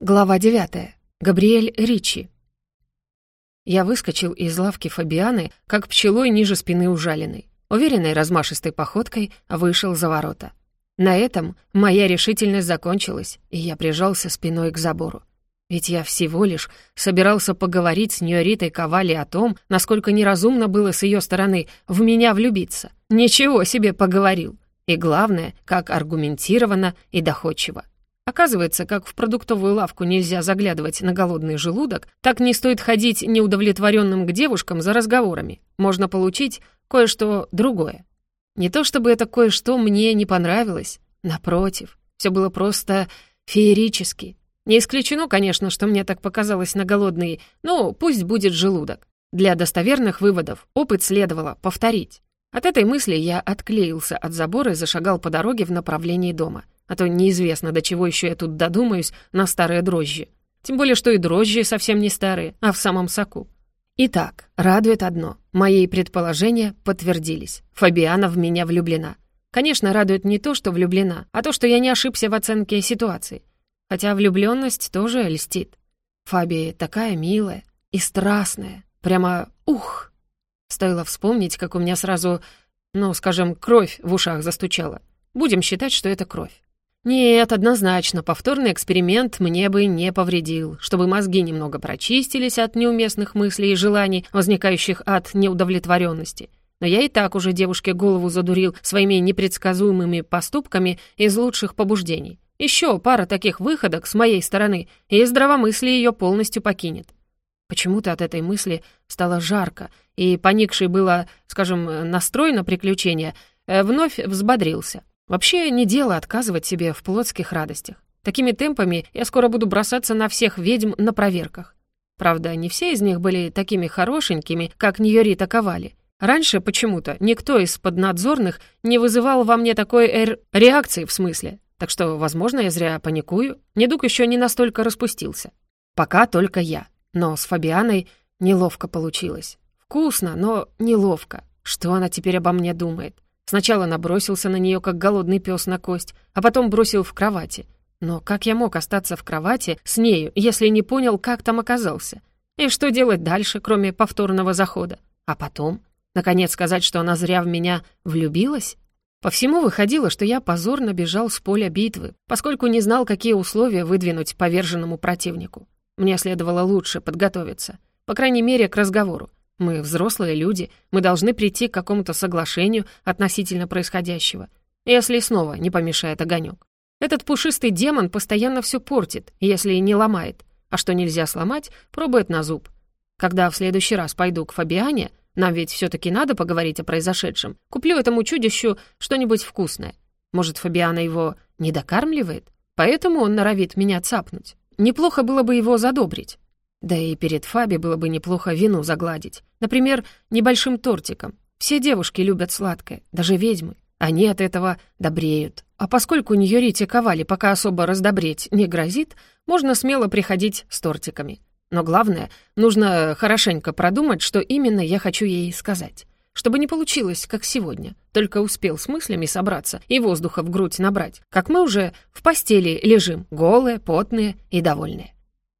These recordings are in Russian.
Глава 9. Габриэль Ричи. Я выскочил из лавки Фабианы, как пчелой ниже спины ужаленной. Уверенной размашистой походкой вышел за ворота. На этом моя решительность закончилась, и я прижался спиной к забору. Ведь я всего лишь собирался поговорить с Ньоритой Ковали о том, насколько неразумно было с ее стороны в меня влюбиться. Ничего себе поговорил. И главное, как аргументированно и доходчиво. Оказывается, как в продуктовую лавку нельзя заглядывать на голодный желудок, так не стоит ходить неудовлетворенным к девушкам за разговорами. Можно получить кое-что другое. Не то чтобы это кое-что мне не понравилось. Напротив, все было просто феерически. Не исключено, конечно, что мне так показалось на голодный, но пусть будет желудок. Для достоверных выводов опыт следовало повторить. От этой мысли я отклеился от забора и зашагал по дороге в направлении дома — а то неизвестно, до чего еще я тут додумаюсь на старые дрожжи. Тем более, что и дрожжи совсем не старые, а в самом соку. Итак, радует одно. Мои предположения подтвердились. Фабиана в меня влюблена. Конечно, радует не то, что влюблена, а то, что я не ошибся в оценке ситуации. Хотя влюбленность тоже льстит. Фаби такая милая и страстная. Прямо ух! Стоило вспомнить, как у меня сразу, ну, скажем, кровь в ушах застучала. Будем считать, что это кровь. Нет, однозначно, повторный эксперимент мне бы не повредил, чтобы мозги немного прочистились от неуместных мыслей и желаний, возникающих от неудовлетворенности. Но я и так уже девушке голову задурил своими непредсказуемыми поступками из лучших побуждений. Еще пара таких выходок с моей стороны, и здравомыслие ее полностью покинет. Почему-то от этой мысли стало жарко, и поникший было, скажем, настрой на приключения, э, вновь взбодрился. Вообще, не дело отказывать себе в плотских радостях. Такими темпами я скоро буду бросаться на всех ведьм на проверках. Правда, не все из них были такими хорошенькими, как Ньорита Ковали. Раньше почему-то никто из поднадзорных не вызывал во мне такой эр... реакции в смысле. Так что, возможно, я зря паникую. Недуг еще не настолько распустился. Пока только я. Но с Фабианой неловко получилось. Вкусно, но неловко. Что она теперь обо мне думает? Сначала набросился на нее, как голодный пес на кость, а потом бросил в кровати. Но как я мог остаться в кровати с нею, если не понял, как там оказался? И что делать дальше, кроме повторного захода? А потом? Наконец сказать, что она зря в меня влюбилась? По всему выходило, что я позорно бежал с поля битвы, поскольку не знал, какие условия выдвинуть поверженному противнику. Мне следовало лучше подготовиться, по крайней мере, к разговору. Мы взрослые люди, мы должны прийти к какому-то соглашению относительно происходящего, если снова не помешает огонек. Этот пушистый демон постоянно все портит, если не ломает. А что нельзя сломать, пробует на зуб. Когда в следующий раз пойду к Фабиане, нам ведь все таки надо поговорить о произошедшем, куплю этому чудищу что-нибудь вкусное. Может, Фабиана его не докармливает? Поэтому он норовит меня цапнуть. Неплохо было бы его задобрить. Да и перед Фаби было бы неплохо вину загладить. Например, небольшим тортиком. Все девушки любят сладкое, даже ведьмы. Они от этого добреют. А поскольку Ньорите Ковали пока особо раздобреть не грозит, можно смело приходить с тортиками. Но главное, нужно хорошенько продумать, что именно я хочу ей сказать. Чтобы не получилось, как сегодня. Только успел с мыслями собраться и воздуха в грудь набрать, как мы уже в постели лежим, голые, потные и довольные.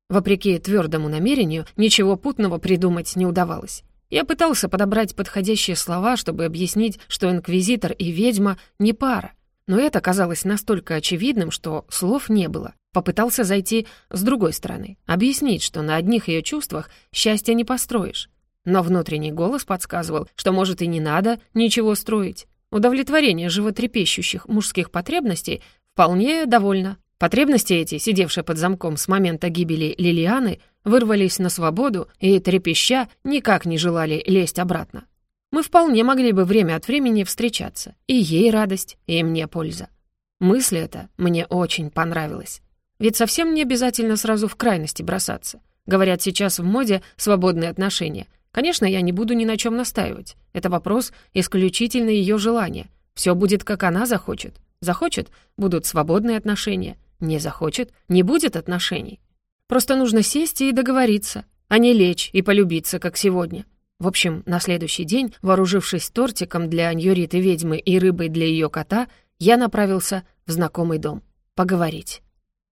Вопреки твердому намерению, ничего путного придумать не удавалось. Я пытался подобрать подходящие слова, чтобы объяснить, что инквизитор и ведьма не пара. Но это казалось настолько очевидным, что слов не было. Попытался зайти с другой стороны, объяснить, что на одних ее чувствах счастья не построишь. Но внутренний голос подсказывал, что, может, и не надо ничего строить. Удовлетворение животрепещущих мужских потребностей вполне довольно. Потребности эти, сидевшие под замком с момента гибели Лилианы, вырвались на свободу и, трепеща, никак не желали лезть обратно. Мы вполне могли бы время от времени встречаться. И ей радость, и мне польза. Мысль эта мне очень понравилась. Ведь совсем не обязательно сразу в крайности бросаться. Говорят, сейчас в моде свободные отношения. Конечно, я не буду ни на чем настаивать. Это вопрос исключительно ее желания. Все будет, как она захочет. Захочет — будут свободные отношения. Не захочет, не будет отношений. Просто нужно сесть и договориться, а не лечь и полюбиться, как сегодня. В общем, на следующий день, вооружившись тортиком для Ньориты ведьмы и рыбой для ее кота, я направился в знакомый дом. Поговорить.